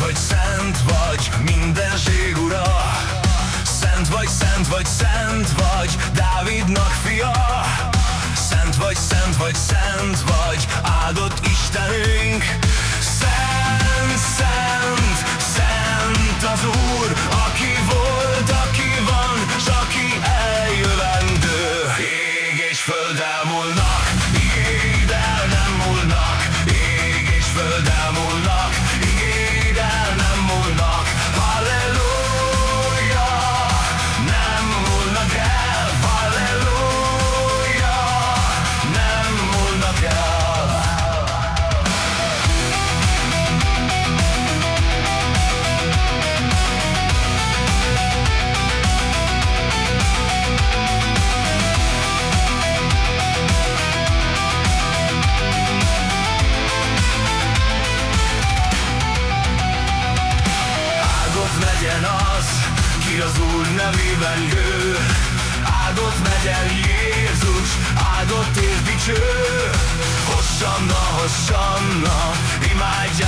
vagy, szent vagy, mindenség ura. Szent vagy, szent vagy, szent vagy, Dávidnak fia. Szent vagy, szent vagy, szent vagy, ki az Úr nevében jő Áldott legyen Jézus, áldott és dicső. Hossanna, hossanna, imádj